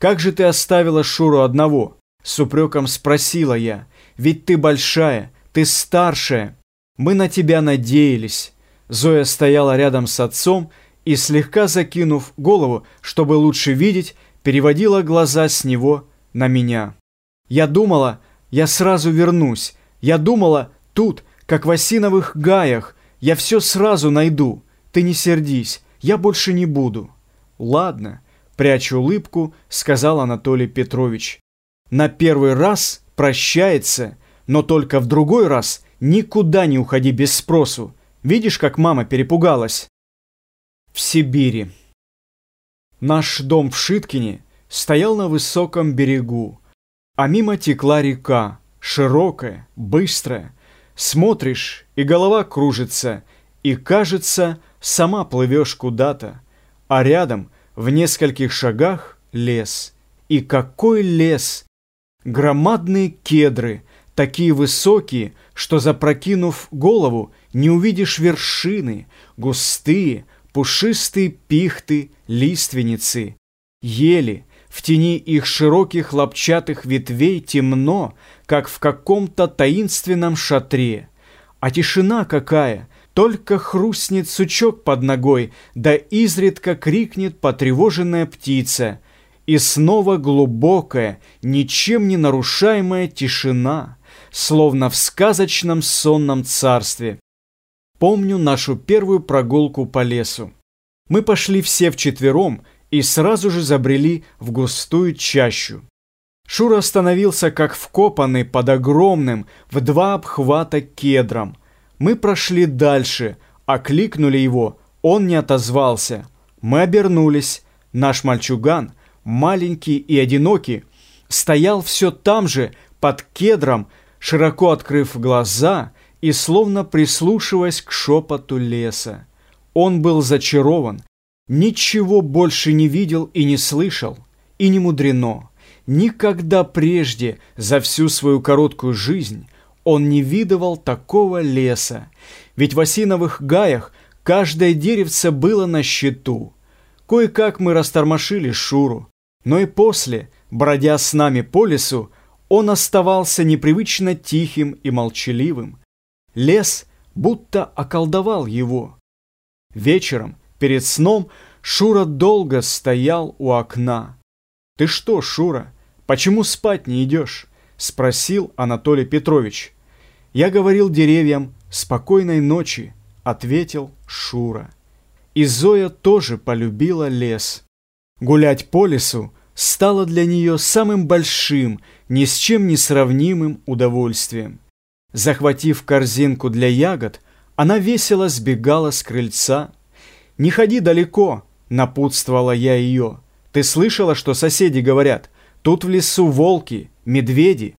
«Как же ты оставила Шуру одного?» С упреком спросила я. «Ведь ты большая, ты старшая. Мы на тебя надеялись». Зоя стояла рядом с отцом и, слегка закинув голову, чтобы лучше видеть, переводила глаза с него на меня. Я думала, я сразу вернусь. Я думала, тут, как в осиновых гаях, я все сразу найду. Ты не сердись, я больше не буду. Ладно, пряча улыбку, сказал Анатолий Петрович. На первый раз прощается, но только в другой раз никуда не уходи без спросу. Видишь, как мама перепугалась? В Сибири. Наш дом в Шиткине стоял на высоком берегу, а мимо текла река, широкая, быстрая. Смотришь, и голова кружится, и, кажется, сама плывешь куда-то. А рядом, в нескольких шагах, лес. И какой лес! Громадные кедры, такие высокие, что, запрокинув голову, не увидишь вершины, густые, пушистые пихты, лиственницы, ели, в тени их широких лапчатых ветвей темно, как в каком-то таинственном шатре. А тишина какая! Только хрустнет сучок под ногой, да изредка крикнет потревоженная птица. И снова глубокая, ничем не нарушаемая тишина, словно в сказочном сонном царстве. Помню нашу первую прогулку по лесу. Мы пошли все вчетвером, и сразу же забрели в густую чащу. Шура остановился как вкопанный под огромным в два обхвата кедром. Мы прошли дальше, окликнули его, он не отозвался. Мы обернулись. Наш мальчуган, маленький и одинокий, стоял все там же, под кедром, широко открыв глаза и словно прислушиваясь к шепоту леса. Он был зачарован, Ничего больше не видел и не слышал, и не мудрено. Никогда прежде за всю свою короткую жизнь он не видывал такого леса, ведь в осиновых гаях каждое деревце было на счету. Кое-как мы растормошили Шуру, но и после, бродя с нами по лесу, он оставался непривычно тихим и молчаливым. Лес будто околдовал его. Вечером, Перед сном Шура долго стоял у окна. «Ты что, Шура, почему спать не идешь?» – спросил Анатолий Петрович. «Я говорил деревьям «спокойной ночи», – ответил Шура. И Зоя тоже полюбила лес. Гулять по лесу стало для нее самым большим, ни с чем не сравнимым удовольствием. Захватив корзинку для ягод, она весело сбегала с крыльца «Не ходи далеко», — напутствовала я ее. «Ты слышала, что соседи говорят? Тут в лесу волки, медведи».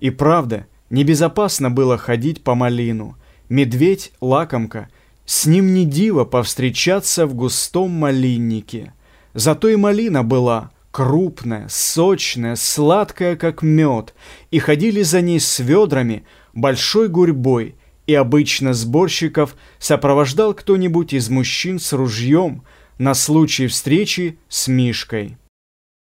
И правда, небезопасно было ходить по малину. Медведь — лакомка. С ним не диво повстречаться в густом малиннике. Зато и малина была крупная, сочная, сладкая, как мед, и ходили за ней с ведрами, большой гурьбой — и обычно сборщиков сопровождал кто-нибудь из мужчин с ружьем на случай встречи с Мишкой.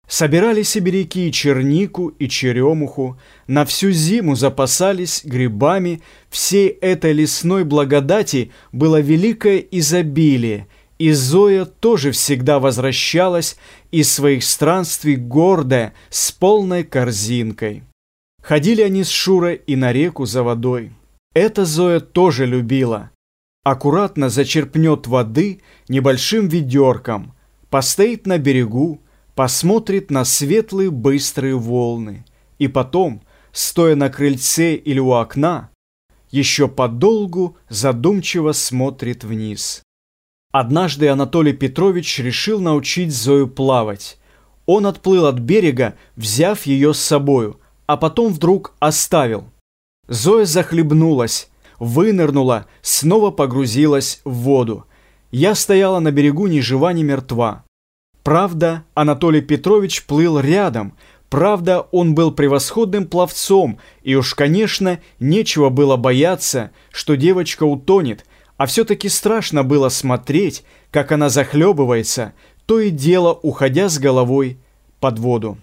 Собирали сибиряки чернику и черемуху, на всю зиму запасались грибами, всей этой лесной благодати было великое изобилие, и Зоя тоже всегда возвращалась из своих странствий гордая, с полной корзинкой. Ходили они с Шурой и на реку за водой. Это Зоя тоже любила. Аккуратно зачерпнет воды небольшим ведерком, постоит на берегу, посмотрит на светлые быстрые волны. И потом, стоя на крыльце или у окна, еще подолгу задумчиво смотрит вниз. Однажды Анатолий Петрович решил научить Зою плавать. Он отплыл от берега, взяв ее с собою, а потом вдруг оставил – Зоя захлебнулась, вынырнула, снова погрузилась в воду. Я стояла на берегу ни жива, ни мертва. Правда, Анатолий Петрович плыл рядом, правда, он был превосходным пловцом, и уж, конечно, нечего было бояться, что девочка утонет, а все-таки страшно было смотреть, как она захлебывается, то и дело уходя с головой под воду.